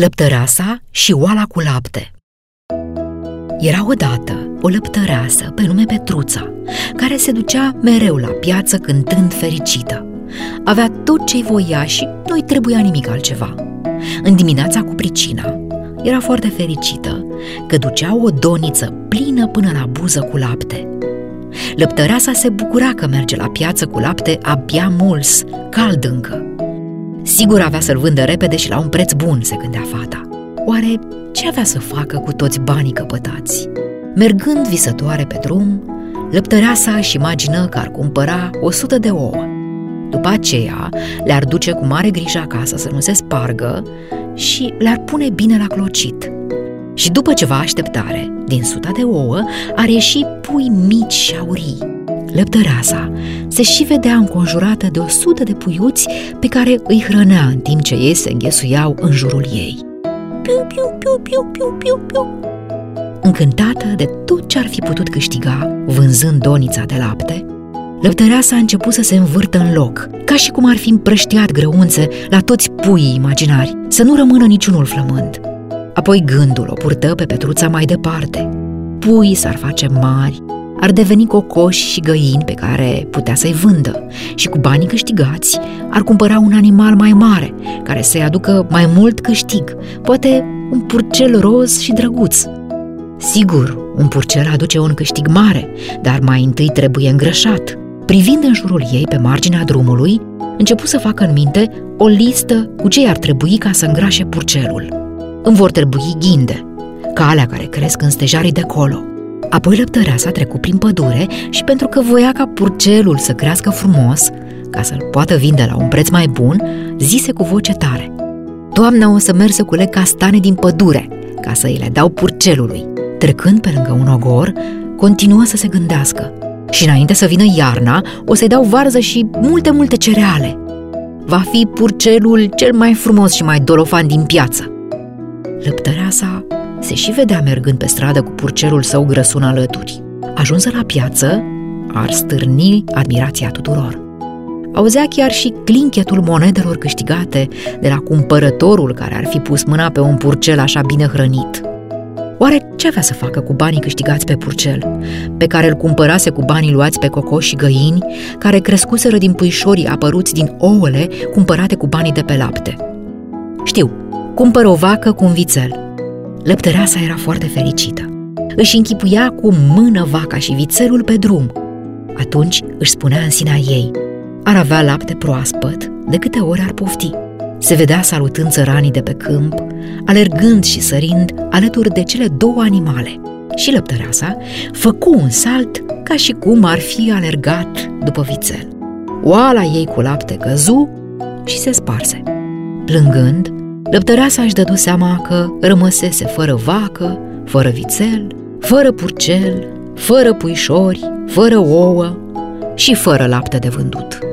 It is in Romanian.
Lăptăreasa și oala cu lapte Era odată o lăptăreasă pe nume Petruța, care se ducea mereu la piață cântând fericită. Avea tot ce-i voia și nu-i trebuia nimic altceva. În dimineața cu pricina, era foarte fericită că ducea o doniță plină până la buză cu lapte. Lăptăreasa se bucura că merge la piață cu lapte abia muls, cald încă. Sigur avea să-l vândă repede și la un preț bun, se gândea fata. Oare ce avea să facă cu toți banii căpătați? Mergând visătoare pe drum, lăptăreasa își imagină că ar cumpăra o sută de ouă. După aceea, le-ar duce cu mare grijă acasă să nu se spargă și le-ar pune bine la clocit. Și după ceva așteptare, din suta de ouă, ar ieși pui mici și șaurii. Lăptăreasa se și vedea înconjurată de o sută de puiuți pe care îi hrănea în timp ce ei se înghesuiau în jurul ei. Piu, piu, piu, piu, piu, piu, piu. Încântată de tot ce ar fi putut câștiga vânzând donița de lapte, Lăptăreasa a început să se învârtă în loc, ca și cum ar fi împrăștiat grăunțe la toți puii imaginari, să nu rămână niciunul flămând. Apoi gândul o purtă pe Petruța mai departe. Puii s-ar face mari, ar deveni cocoși și găini pe care putea să-i vândă și cu banii câștigați ar cumpăra un animal mai mare, care să-i aducă mai mult câștig, poate un purcel roz și drăguț. Sigur, un purcel aduce un câștig mare, dar mai întâi trebuie îngrășat. Privind în jurul ei pe marginea drumului, începu să facă în minte o listă cu ce ar trebui ca să îngrașe purcelul. Îmi vor trebui ghinde, calea care cresc în stejarii de colo. Apoi lăptăreasa trecut prin pădure și pentru că voia ca purcelul să crească frumos, ca să-l poată vinde la un preț mai bun, zise cu voce tare Doamna o să merg să culeg castane din pădure, ca să îi le dau purcelului. Trecând pe lângă un ogor, continuă să se gândească și înainte să vină iarna, o să-i dau varză și multe, multe cereale. Va fi purcelul cel mai frumos și mai dolofan din piață. Lăptăreasa se și vedea mergând pe stradă cu purcelul său grăsun alături. Ajunsă la piață, ar stârni admirația tuturor. Auzea chiar și clinchetul monedelor câștigate de la cumpărătorul care ar fi pus mâna pe un purcel așa bine hrănit. Oare ce avea să facă cu banii câștigați pe purcel, pe care îl cumpărase cu banii luați pe cocoși și găini, care crescuseră din puișorii apăruți din ouăle cumpărate cu banii de pe lapte? Știu, cumpără o vacă cu un vițel. Lăptăreasa era foarte fericită. Își închipuia cu mână vaca și vițelul pe drum. Atunci își spunea în sinea ei, ar avea lapte proaspăt de câte ori ar pofti. Se vedea salutând țăranii de pe câmp, alergând și sărind alături de cele două animale. Și lăptăreasa făcu un salt ca și cum ar fi alergat după vițel. Oala ei cu lapte căzu și se sparse. Plângând, lăptăreasa își dădu seama că rămăsese fără vacă, fără vițel, fără purcel, fără puișori, fără ouă și fără lapte de vândut.